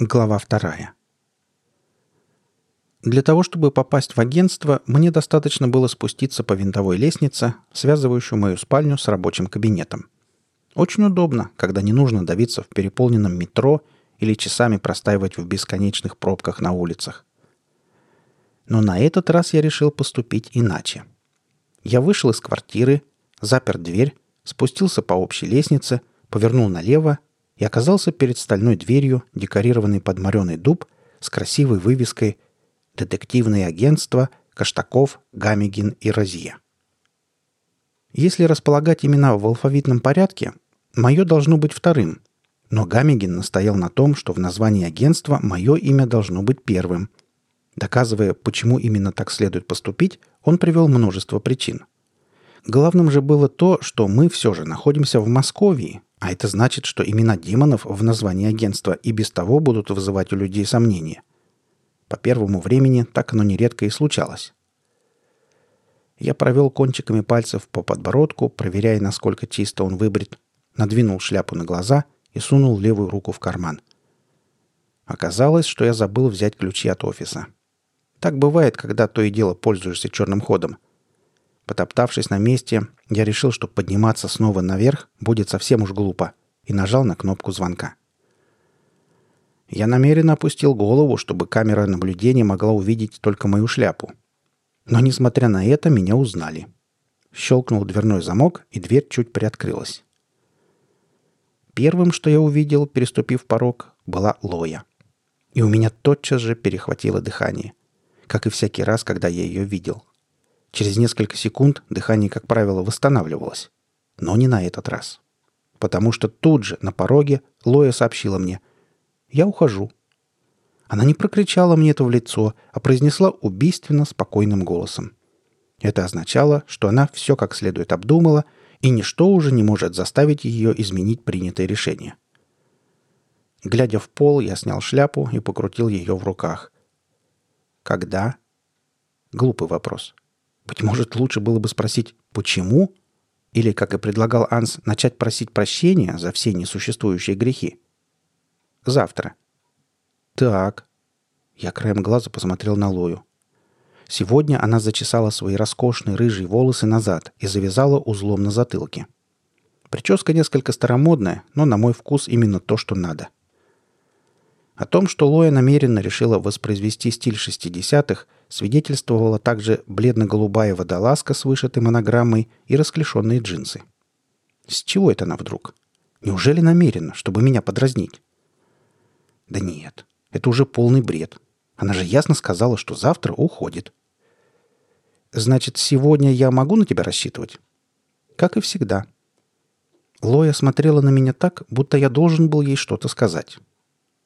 Глава вторая. Для того, чтобы попасть в агентство, мне достаточно было спуститься по винтовой лестнице, связывающую мою спальню с рабочим кабинетом. Очень удобно, когда не нужно давиться в переполненном метро или часами простаивать в бесконечных пробках на улицах. Но на этот раз я решил поступить иначе. Я вышел из квартиры, запер дверь, спустился по общей лестнице, повернул налево и оказался перед стальной дверью, декорированной под мореный дуб, с красивой вывеской «Детективное агентство Каштаков, Гамигин и Розье». Если располагать имена в алфавитном порядке, мое должно быть вторым, но Гамигин настоял на том, что в названии агентства мое имя должно быть первым. Доказывая, почему именно так следует поступить, он привел множество причин. Главным же было то, что мы все же находимся в Москве, а это значит, что имена демонов в названии агентства и без того будут вызывать у людей сомнения. По первому времени так оно нередко и случалось. Я провел кончиками пальцев по подбородку, проверяя, насколько чисто он выбрит, надвинул шляпу на глаза и сунул левую руку в карман. Оказалось, что я забыл взять ключи от офиса. Так бывает, когда то и дело пользуешься черным ходом – Потоптавшись на месте, я решил, что подниматься снова наверх будет совсем уж глупо, и нажал на кнопку звонка. Я намеренно опустил голову, чтобы камера наблюдения могла увидеть только мою шляпу. Но, несмотря на это, меня узнали. Щелкнул дверной замок, и дверь чуть приоткрылась. Первым, что я увидел, переступив порог, была Лоя. И у меня тотчас же перехватило дыхание, как и всякий раз, когда я ее видел. Через несколько секунд дыхание, как правило, восстанавливалось. Но не на этот раз. Потому что тут же, на пороге, Лоя сообщила мне «Я ухожу». Она не прокричала мне это в лицо, а произнесла убийственно спокойным голосом. Это означало, что она все как следует обдумала, и ничто уже не может заставить ее изменить принятое решение. Глядя в пол, я снял шляпу и покрутил ее в руках. «Когда?» Глупый вопрос. Быть может, лучше было бы спросить «почему?» Или, как и предлагал Анс, начать просить прощения за все несуществующие грехи. Завтра. Так. Я краем глаза посмотрел на Лою. Сегодня она зачесала свои роскошные рыжие волосы назад и завязала узлом на затылке. Прическа несколько старомодная, но на мой вкус именно то, что надо. О том, что Лоя намеренно решила воспроизвести стиль 60-х, свидетельствовала также бледно-голубая водолазка с вышитой монограммой и расклешенные джинсы. С чего это она вдруг? Неужели намеренно, чтобы меня подразнить? Да нет, это уже полный бред. Она же ясно сказала, что завтра уходит. Значит, сегодня я могу на тебя рассчитывать? Как и всегда. Лоя смотрела на меня так, будто я должен был ей что-то сказать.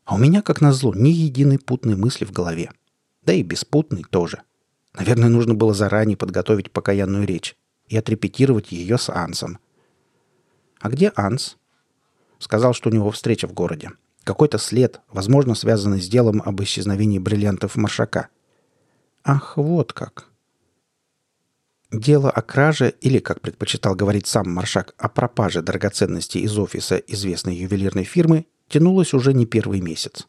А у меня, как назло, ни единой путной мысли в голове. Да и беспутной тоже. Наверное, нужно было заранее подготовить покаянную речь и отрепетировать ее с Ансом. А где Анс? Сказал, что у него встреча в городе. Какой-то след, возможно, связанный с делом об исчезновении бриллиантов Маршака. Ах, вот как. Дело о краже, или, как предпочитал говорить сам Маршак, о пропаже драгоценностей из офиса известной ювелирной фирмы, тянулось уже не первый месяц.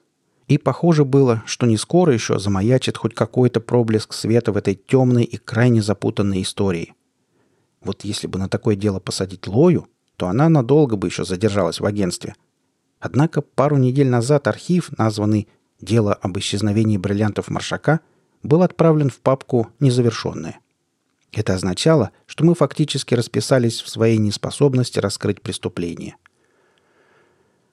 И похоже было, что не скоро еще замаячит хоть какой-то проблеск света в этой темной и крайне запутанной истории. Вот если бы на такое дело посадить Лою, то она надолго бы еще задержалась в агентстве. Однако пару недель назад архив, названный «Дело об исчезновении бриллиантов Маршака», был отправлен в папку «Незавершенное». Это означало, что мы фактически расписались в своей неспособности раскрыть преступление.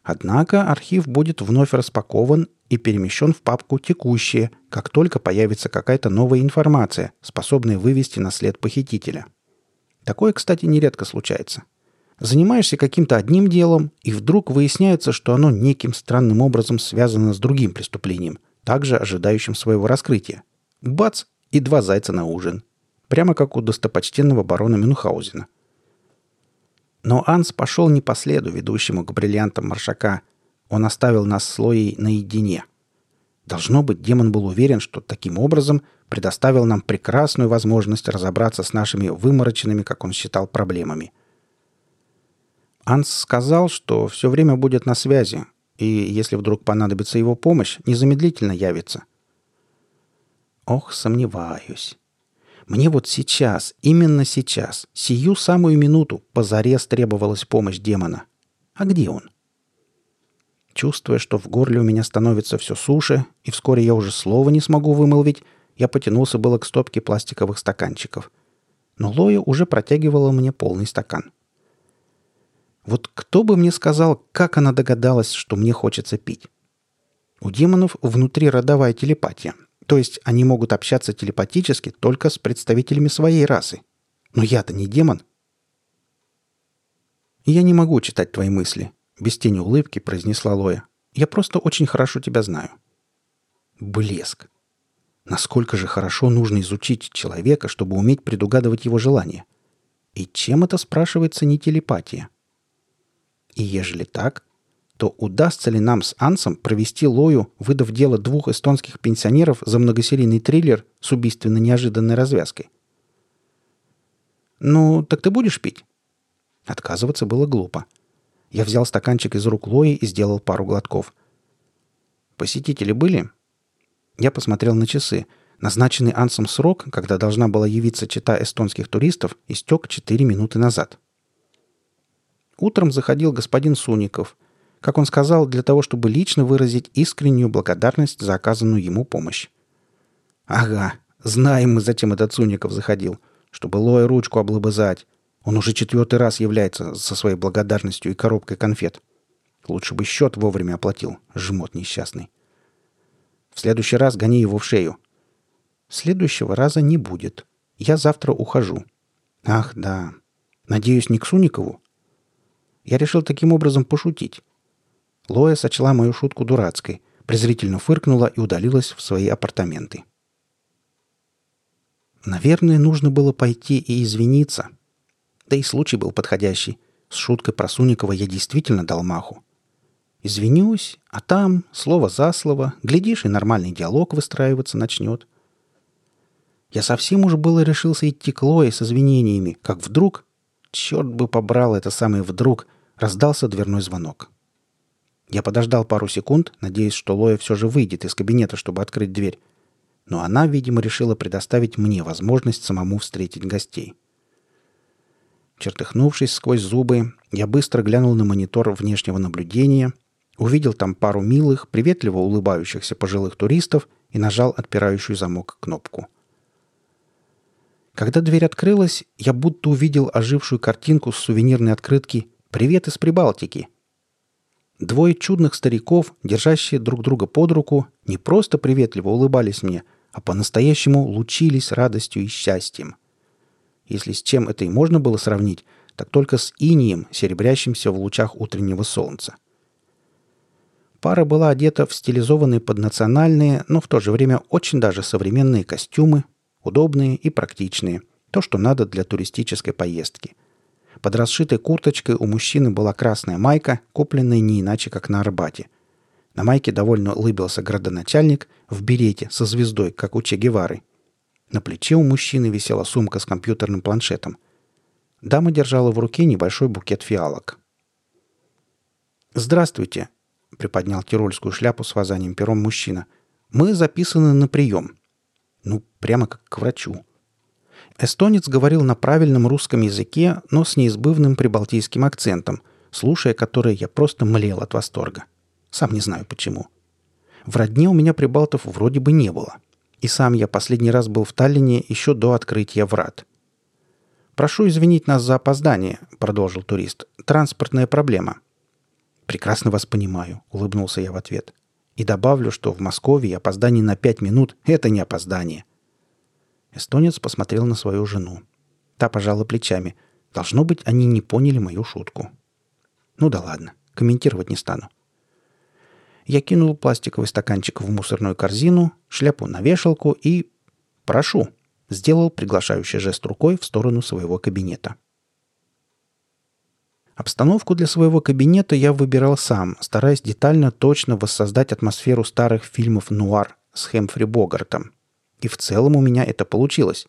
Однако архив будет вновь распакован и перемещен в папку «Текущие», как только появится какая-то новая информация, способная вывести на след похитителя. Такое, кстати, нередко случается. Занимаешься каким-то одним делом, и вдруг выясняется, что оно неким странным образом связано с другим преступлением, также ожидающим своего раскрытия. Бац! И два зайца на ужин. Прямо как у достопочтенного барона Мюнхгаузена – но Анс пошел не по следу, ведущему к бриллиантам Маршака. Он оставил нас с Лоей наедине. Должно быть, демон был уверен, что таким образом предоставил нам прекрасную возможность разобраться с нашими вымороченными, как он считал, проблемами. Анс сказал, что все время будет на связи, и, если вдруг понадобится его помощь, незамедлительно явится. Ох, сомневаюсь. Мне вот сейчас, именно сейчас, сию самую минуту позарез требовалась помощь демона. А где он? Чувствуя, что в горле у меня становится все суше, и вскоре я уже слова не смогу вымолвить, я потянулся было к стопке пластиковых стаканчиков. Но Лоя уже протягивала мне полный стакан. Вот кто бы мне сказал, как она догадалась, что мне хочется пить? У демонов внутри родовая телепатия, то есть они могут общаться телепатически только с представителями своей расы. Но я-то не демон. «Я не могу читать твои мысли», — без тени улыбки произнесла Лоя. «Я просто очень хорошо тебя знаю». Блеск. Насколько же хорошо нужно изучить человека, чтобы уметь предугадывать его желания? И чем это спрашивается не телепатия? И ежели так, то удастся ли нам с Ансом провести Лою, выдав дело двух эстонских пенсионеров за многосерийный триллер с убийственно неожиданной развязкой? «Ну, так ты будешь пить?» Отказываться было глупо. Я взял стаканчик из рук Лои и сделал пару глотков. «Посетители были?» Я посмотрел на часы. Назначенный Ансом срок, когда должна была явиться чита эстонских туристов, истек 4 минуты назад. Утром заходил господин Суников – как он сказал, для того, чтобы лично выразить искреннюю благодарность за оказанную ему помощь. «Ага, знаем мы, зачем этот Суников заходил. Чтобы Лоя ручку облобызать. Он уже четвертый раз является со своей благодарностью и коробкой конфет. Лучше бы счет вовремя оплатил, жмот несчастный. В следующий раз гони его в шею. Следующего раза не будет. Я завтра ухожу. Ах, да. Надеюсь, не к Суникову? Я решил таким образом пошутить. Лоя сочла мою шутку дурацкой, презрительно фыркнула и удалилась в свои апартаменты. Наверное, нужно было пойти и извиниться. Да и случай был подходящий. С шуткой про Суникова я действительно дал маху. Извинюсь, а там, слово за слово, глядишь, и нормальный диалог выстраиваться начнет. Я совсем уж было решился идти к Лое с извинениями, как вдруг, черт бы побрал это самое вдруг, раздался дверной звонок. Я подождал пару секунд, надеясь, что Лоя все же выйдет из кабинета, чтобы открыть дверь. Но она, видимо, решила предоставить мне возможность самому встретить гостей. Чертыхнувшись сквозь зубы, я быстро глянул на монитор внешнего наблюдения, увидел там пару милых, приветливо улыбающихся пожилых туристов и нажал отпирающую замок кнопку. Когда дверь открылась, я будто увидел ожившую картинку с сувенирной открытки «Привет из Прибалтики», Двое чудных стариков, держащие друг друга под руку, не просто приветливо улыбались мне, а по-настоящему лучились радостью и счастьем. Если с чем это и можно было сравнить, так только с инием, серебрящимся в лучах утреннего солнца. Пара была одета в стилизованные под национальные, но в то же время очень даже современные костюмы, удобные и практичные, то, что надо для туристической поездки – под расшитой курточкой у мужчины была красная майка, купленная не иначе, как на Арбате. На майке довольно улыбился градоначальник в берете со звездой, как у Че Гевары. На плече у мужчины висела сумка с компьютерным планшетом. Дама держала в руке небольшой букет фиалок. «Здравствуйте», — приподнял тирольскую шляпу с вязанием пером мужчина. «Мы записаны на прием». Ну, прямо как к врачу. Эстонец говорил на правильном русском языке, но с неизбывным прибалтийским акцентом, слушая который я просто млел от восторга. Сам не знаю почему. В родне у меня прибалтов вроде бы не было. И сам я последний раз был в Таллине еще до открытия врат. «Прошу извинить нас за опоздание», — продолжил турист. «Транспортная проблема». «Прекрасно вас понимаю», — улыбнулся я в ответ. «И добавлю, что в Москве опоздание на пять минут — это не опоздание. Эстонец посмотрел на свою жену. Та пожала плечами. Должно быть, они не поняли мою шутку. Ну да ладно, комментировать не стану. Я кинул пластиковый стаканчик в мусорную корзину, шляпу на вешалку и... «Прошу!» — сделал приглашающий жест рукой в сторону своего кабинета. Обстановку для своего кабинета я выбирал сам, стараясь детально точно воссоздать атмосферу старых фильмов «Нуар» с Хэмфри Богартом — и в целом у меня это получилось.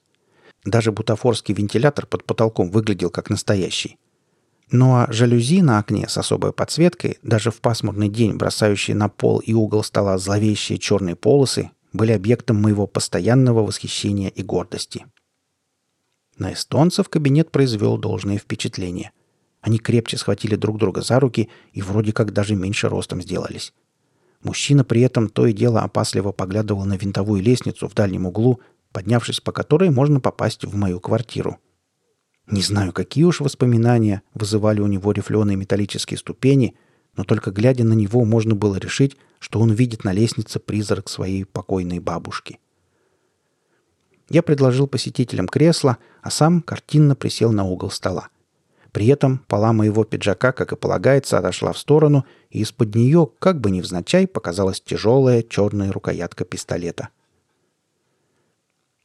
Даже бутафорский вентилятор под потолком выглядел как настоящий. Ну а жалюзи на окне с особой подсветкой, даже в пасмурный день бросающие на пол и угол стола зловещие черные полосы, были объектом моего постоянного восхищения и гордости. На эстонцев кабинет произвел должное впечатление. Они крепче схватили друг друга за руки и вроде как даже меньше ростом сделались. Мужчина при этом то и дело опасливо поглядывал на винтовую лестницу в дальнем углу, поднявшись по которой можно попасть в мою квартиру. Не знаю, какие уж воспоминания вызывали у него рифленые металлические ступени, но только глядя на него можно было решить, что он видит на лестнице призрак своей покойной бабушки. Я предложил посетителям кресло, а сам картинно присел на угол стола. При этом пола моего пиджака, как и полагается, отошла в сторону, и из-под нее, как бы невзначай, показалась тяжелая черная рукоятка пистолета.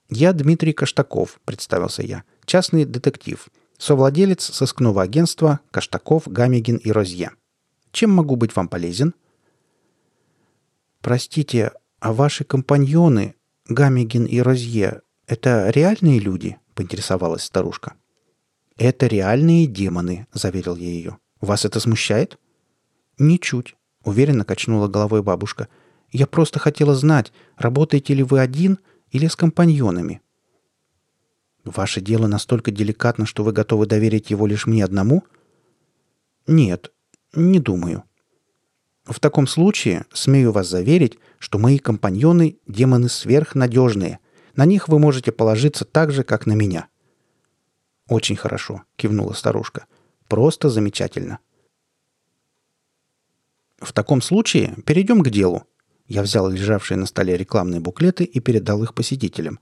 «Я Дмитрий Каштаков», — представился я, — «частный детектив, совладелец сыскного агентства Каштаков, Гамегин и Розье. Чем могу быть вам полезен?» «Простите, а ваши компаньоны, Гамегин и Розье, это реальные люди?» — поинтересовалась старушка. — «Это реальные демоны», — заверил я ее. «Вас это смущает?» «Ничуть», — уверенно качнула головой бабушка. «Я просто хотела знать, работаете ли вы один или с компаньонами?» «Ваше дело настолько деликатно, что вы готовы доверить его лишь мне одному?» «Нет, не думаю», в таком случае смею вас заверить, что мои компаньоны – демоны сверхнадежные. На них вы можете положиться так же, как на меня. «Очень хорошо», — кивнула старушка. «Просто замечательно». «В таком случае перейдем к делу». Я взял лежавшие на столе рекламные буклеты и передал их посетителям.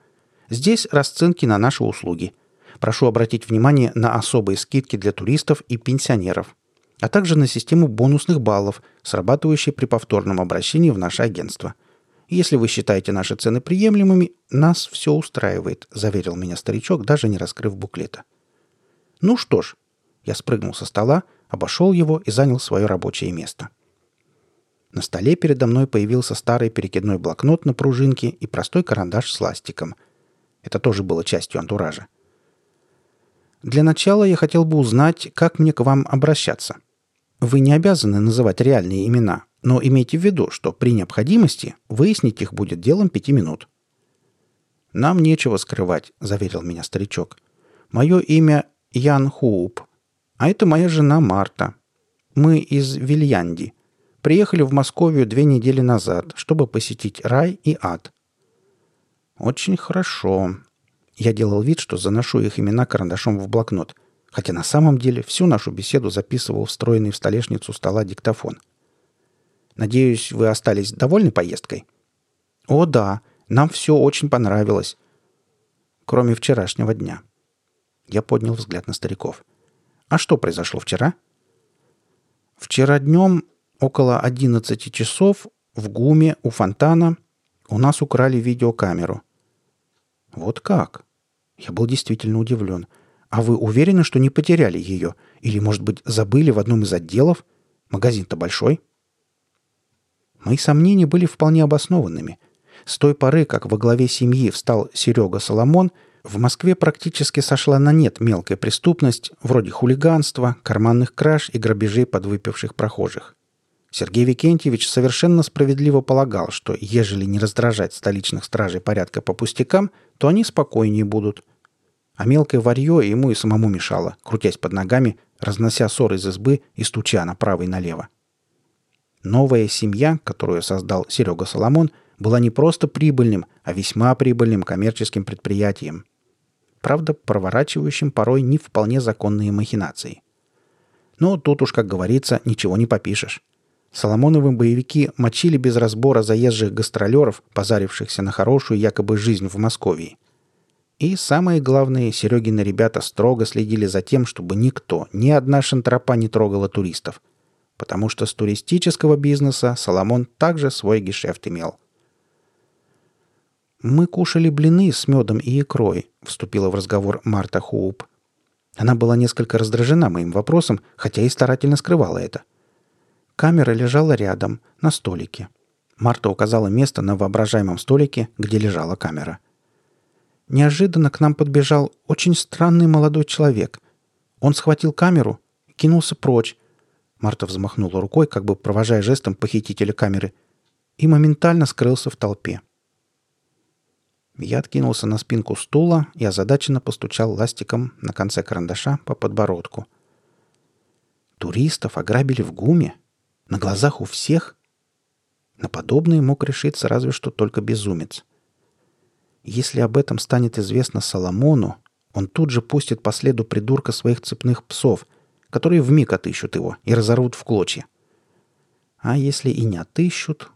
Здесь расценки на наши услуги. Прошу обратить внимание на особые скидки для туристов и пенсионеров, а также на систему бонусных баллов, срабатывающие при повторном обращении в наше агентство. Если вы считаете наши цены приемлемыми, нас все устраивает», — заверил меня старичок, даже не раскрыв буклета. Ну что ж, я спрыгнул со стола, обошел его и занял свое рабочее место. На столе передо мной появился старый перекидной блокнот на пружинке и простой карандаш с ластиком. Это тоже было частью антуража. Для начала я хотел бы узнать, как мне к вам обращаться. Вы не обязаны называть реальные имена, но имейте в виду, что при необходимости выяснить их будет делом пяти минут. «Нам нечего скрывать», — заверил меня старичок. «Мое имя Ян Хууп. А это моя жена Марта. Мы из Вильянди. Приехали в Московию две недели назад, чтобы посетить рай и ад. Очень хорошо. Я делал вид, что заношу их имена карандашом в блокнот, хотя на самом деле всю нашу беседу записывал встроенный в столешницу стола диктофон. Надеюсь, вы остались довольны поездкой? О да, нам все очень понравилось. Кроме вчерашнего дня. — я поднял взгляд на стариков. «А что произошло вчера?» «Вчера днем, около 11 часов, в ГУМе у фонтана у нас украли видеокамеру». «Вот как?» Я был действительно удивлен. «А вы уверены, что не потеряли ее? Или, может быть, забыли в одном из отделов? Магазин-то большой?» Мои сомнения были вполне обоснованными. С той поры, как во главе семьи встал Серега Соломон – в Москве практически сошла на нет мелкая преступность, вроде хулиганства, карманных краж и грабежей подвыпивших прохожих. Сергей Викентьевич совершенно справедливо полагал, что ежели не раздражать столичных стражей порядка по пустякам, то они спокойнее будут. А мелкое варье ему и самому мешало, крутясь под ногами, разнося ссоры из избы и стуча направо и налево. Новая семья, которую создал Серега Соломон, была не просто прибыльным, а весьма прибыльным коммерческим предприятием – правда, проворачивающим порой не вполне законные махинации. Но тут уж, как говорится, ничего не попишешь. Соломоновы боевики мочили без разбора заезжих гастролеров, позарившихся на хорошую якобы жизнь в Москве. И самое главное, Серегины ребята строго следили за тем, чтобы никто, ни одна шантропа не трогала туристов. Потому что с туристического бизнеса Соломон также свой гешефт имел – «Мы кушали блины с медом и икрой», — вступила в разговор Марта Хоуп. Она была несколько раздражена моим вопросом, хотя и старательно скрывала это. Камера лежала рядом, на столике. Марта указала место на воображаемом столике, где лежала камера. Неожиданно к нам подбежал очень странный молодой человек. Он схватил камеру, кинулся прочь. Марта взмахнула рукой, как бы провожая жестом похитителя камеры, и моментально скрылся в толпе. Я откинулся на спинку стула и озадаченно постучал ластиком на конце карандаша по подбородку. Туристов ограбили в ГУМе? На глазах у всех? На подобное мог решиться разве что только безумец. Если об этом станет известно Соломону, он тут же пустит по следу придурка своих цепных псов, которые вмиг отыщут его и разорвут в клочья. А если и не отыщут,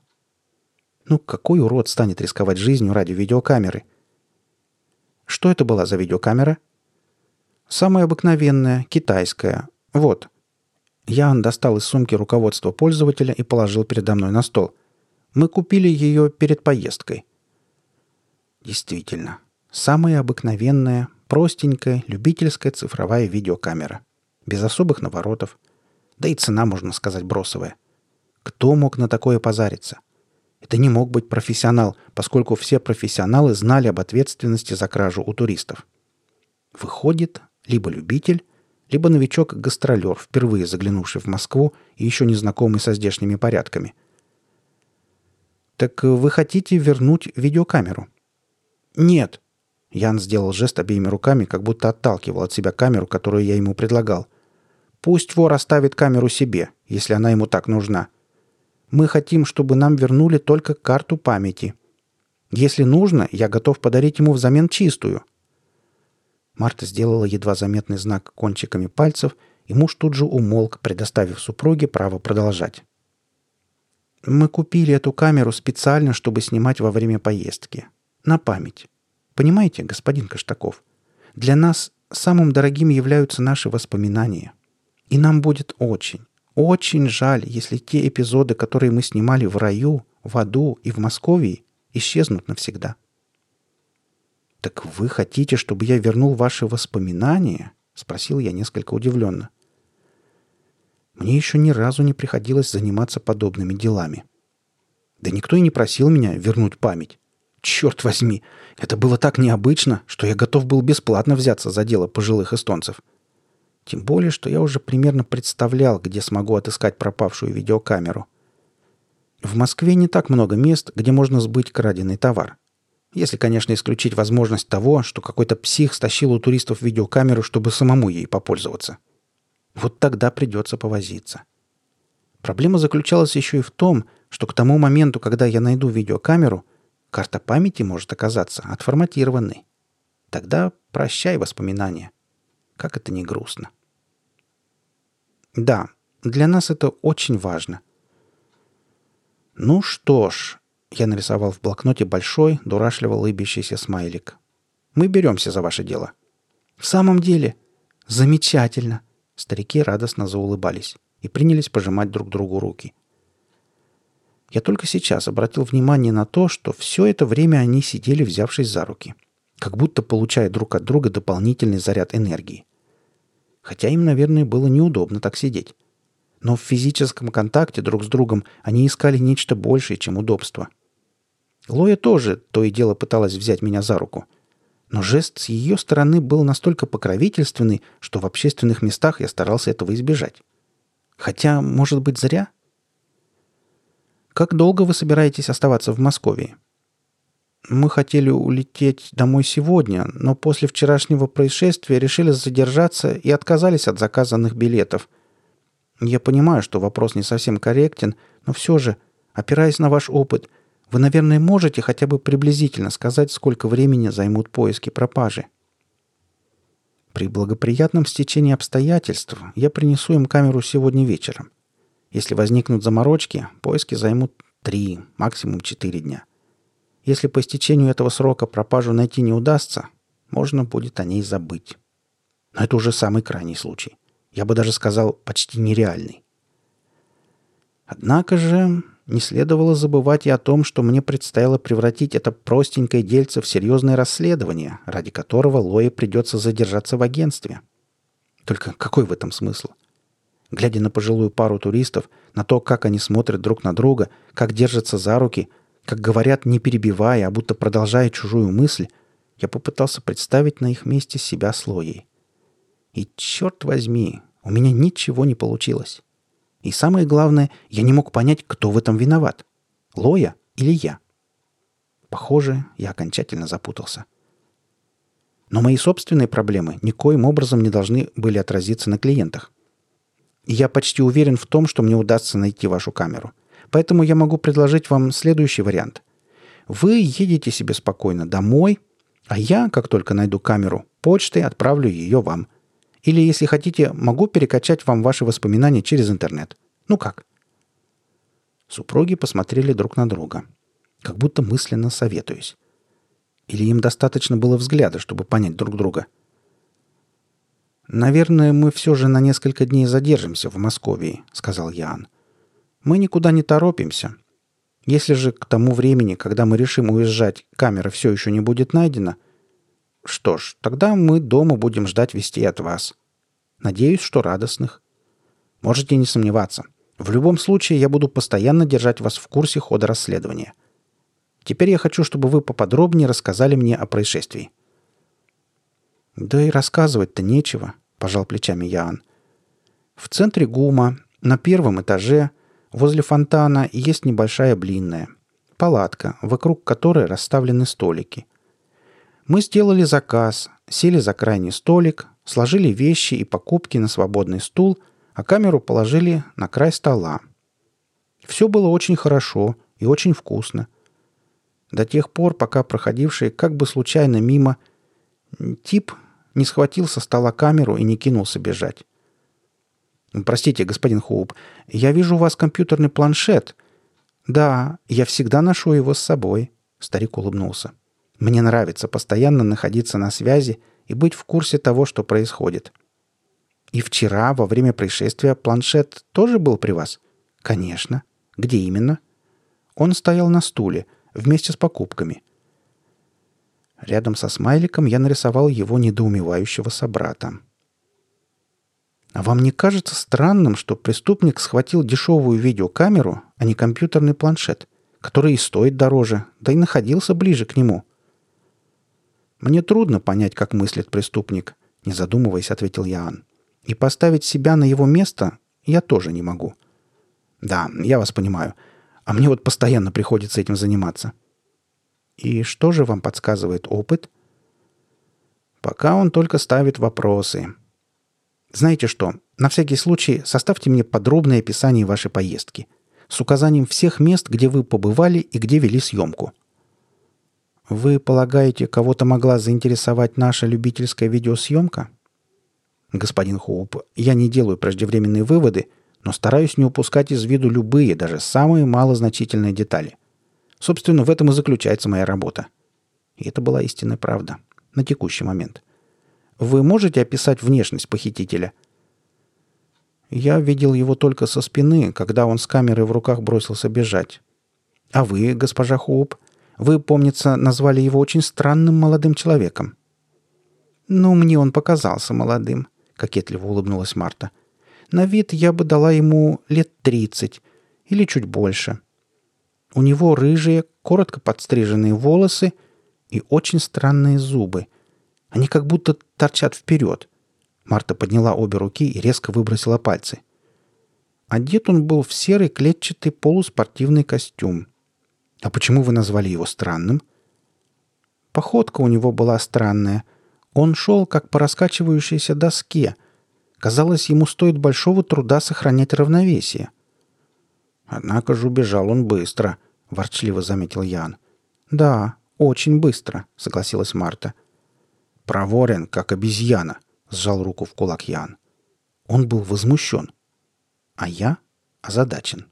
ну, какой урод станет рисковать жизнью ради видеокамеры? Что это была за видеокамера? Самая обыкновенная, китайская. Вот. Ян достал из сумки руководство пользователя и положил передо мной на стол. Мы купили ее перед поездкой. Действительно, самая обыкновенная, простенькая, любительская цифровая видеокамера. Без особых наворотов. Да и цена, можно сказать, бросовая. Кто мог на такое позариться? Это не мог быть профессионал, поскольку все профессионалы знали об ответственности за кражу у туристов. Выходит, либо любитель, либо новичок-гастролер, впервые заглянувший в Москву и еще не знакомый со здешними порядками. «Так вы хотите вернуть видеокамеру?» «Нет!» Ян сделал жест обеими руками, как будто отталкивал от себя камеру, которую я ему предлагал. «Пусть вор оставит камеру себе, если она ему так нужна. Мы хотим, чтобы нам вернули только карту памяти. Если нужно, я готов подарить ему взамен чистую». Марта сделала едва заметный знак кончиками пальцев, и муж тут же умолк, предоставив супруге право продолжать. «Мы купили эту камеру специально, чтобы снимать во время поездки. На память. Понимаете, господин Каштаков, для нас самым дорогим являются наши воспоминания. И нам будет очень, очень жаль, если те эпизоды, которые мы снимали в раю, в аду и в Москве, исчезнут навсегда. «Так вы хотите, чтобы я вернул ваши воспоминания?» — спросил я несколько удивленно. Мне еще ни разу не приходилось заниматься подобными делами. Да никто и не просил меня вернуть память. Черт возьми, это было так необычно, что я готов был бесплатно взяться за дело пожилых эстонцев — тем более, что я уже примерно представлял, где смогу отыскать пропавшую видеокамеру. В Москве не так много мест, где можно сбыть краденый товар. Если, конечно, исключить возможность того, что какой-то псих стащил у туристов видеокамеру, чтобы самому ей попользоваться. Вот тогда придется повозиться. Проблема заключалась еще и в том, что к тому моменту, когда я найду видеокамеру, карта памяти может оказаться отформатированной. Тогда прощай воспоминания. Как это не грустно. Да, для нас это очень важно. Ну что ж, я нарисовал в блокноте большой, дурашливо лыбящийся смайлик. Мы беремся за ваше дело. В самом деле? Замечательно. Старики радостно заулыбались и принялись пожимать друг другу руки. Я только сейчас обратил внимание на то, что все это время они сидели, взявшись за руки, как будто получая друг от друга дополнительный заряд энергии хотя им, наверное, было неудобно так сидеть. Но в физическом контакте друг с другом они искали нечто большее, чем удобство. Лоя тоже то и дело пыталась взять меня за руку. Но жест с ее стороны был настолько покровительственный, что в общественных местах я старался этого избежать. Хотя, может быть, зря? «Как долго вы собираетесь оставаться в Москве?» Мы хотели улететь домой сегодня, но после вчерашнего происшествия решили задержаться и отказались от заказанных билетов. Я понимаю, что вопрос не совсем корректен, но все же, опираясь на ваш опыт, вы, наверное, можете хотя бы приблизительно сказать, сколько времени займут поиски пропажи. При благоприятном стечении обстоятельств я принесу им камеру сегодня вечером. Если возникнут заморочки, поиски займут три, максимум четыре дня. Если по истечению этого срока пропажу найти не удастся, можно будет о ней забыть. Но это уже самый крайний случай. Я бы даже сказал, почти нереальный. Однако же не следовало забывать и о том, что мне предстояло превратить это простенькое дельце в серьезное расследование, ради которого Лое придется задержаться в агентстве. Только какой в этом смысл? Глядя на пожилую пару туристов, на то, как они смотрят друг на друга, как держатся за руки, как говорят, не перебивая, а будто продолжая чужую мысль, я попытался представить на их месте себя слоей. И черт возьми, У меня ничего не получилось. И самое главное, я не мог понять, кто в этом виноват. Лоя или я. Похоже, я окончательно запутался. Но мои собственные проблемы никоим образом не должны были отразиться на клиентах. И я почти уверен в том, что мне удастся найти вашу камеру. Поэтому я могу предложить вам следующий вариант. Вы едете себе спокойно домой, а я, как только найду камеру, почтой отправлю ее вам. Или, если хотите, могу перекачать вам ваши воспоминания через интернет. Ну как? Супруги посмотрели друг на друга, как будто мысленно советуясь. Или им достаточно было взгляда, чтобы понять друг друга? «Наверное, мы все же на несколько дней задержимся в Москве», — сказал Ян. «Мы никуда не торопимся. Если же к тому времени, когда мы решим уезжать, камера все еще не будет найдена, что ж, тогда мы дома будем ждать вестей от вас. Надеюсь, что радостных. Можете не сомневаться. В любом случае, я буду постоянно держать вас в курсе хода расследования. Теперь я хочу, чтобы вы поподробнее рассказали мне о происшествии». «Да и рассказывать-то нечего», — пожал плечами Ян. «В центре ГУМа, на первом этаже, Возле фонтана есть небольшая блинная. Палатка, вокруг которой расставлены столики. Мы сделали заказ, сели за крайний столик, сложили вещи и покупки на свободный стул, а камеру положили на край стола. Все было очень хорошо и очень вкусно. До тех пор, пока проходивший как бы случайно мимо тип не схватил со стола камеру и не кинулся бежать. «Простите, господин Хоуп, я вижу у вас компьютерный планшет». «Да, я всегда ношу его с собой», — старик улыбнулся. «Мне нравится постоянно находиться на связи и быть в курсе того, что происходит». «И вчера, во время происшествия, планшет тоже был при вас?» «Конечно. Где именно?» «Он стоял на стуле, вместе с покупками». Рядом со смайликом я нарисовал его недоумевающего собрата. А вам не кажется странным, что преступник схватил дешевую видеокамеру, а не компьютерный планшет, который и стоит дороже, да и находился ближе к нему? Мне трудно понять, как мыслит преступник, не задумываясь, ответил Ян. И поставить себя на его место я тоже не могу. Да, я вас понимаю. А мне вот постоянно приходится этим заниматься. И что же вам подсказывает опыт? Пока он только ставит вопросы, знаете что, на всякий случай составьте мне подробное описание вашей поездки с указанием всех мест, где вы побывали и где вели съемку. Вы полагаете, кого-то могла заинтересовать наша любительская видеосъемка? Господин Хоуп, я не делаю преждевременные выводы, но стараюсь не упускать из виду любые, даже самые малозначительные детали. Собственно, в этом и заключается моя работа. И это была истинная правда. На текущий момент. Вы можете описать внешность похитителя?» «Я видел его только со спины, когда он с камерой в руках бросился бежать. А вы, госпожа Хоуп, вы, помнится, назвали его очень странным молодым человеком». «Ну, мне он показался молодым», — кокетливо улыбнулась Марта. «На вид я бы дала ему лет тридцать или чуть больше. У него рыжие, коротко подстриженные волосы и очень странные зубы — они как будто торчат вперед. Марта подняла обе руки и резко выбросила пальцы. Одет он был в серый клетчатый полуспортивный костюм. А почему вы назвали его странным? Походка у него была странная. Он шел, как по раскачивающейся доске. Казалось, ему стоит большого труда сохранять равновесие. Однако же убежал он быстро, — ворчливо заметил Ян. «Да, очень быстро», — согласилась Марта. — «Проворен, как обезьяна», — сжал руку в кулак Ян. Он был возмущен, а я озадачен.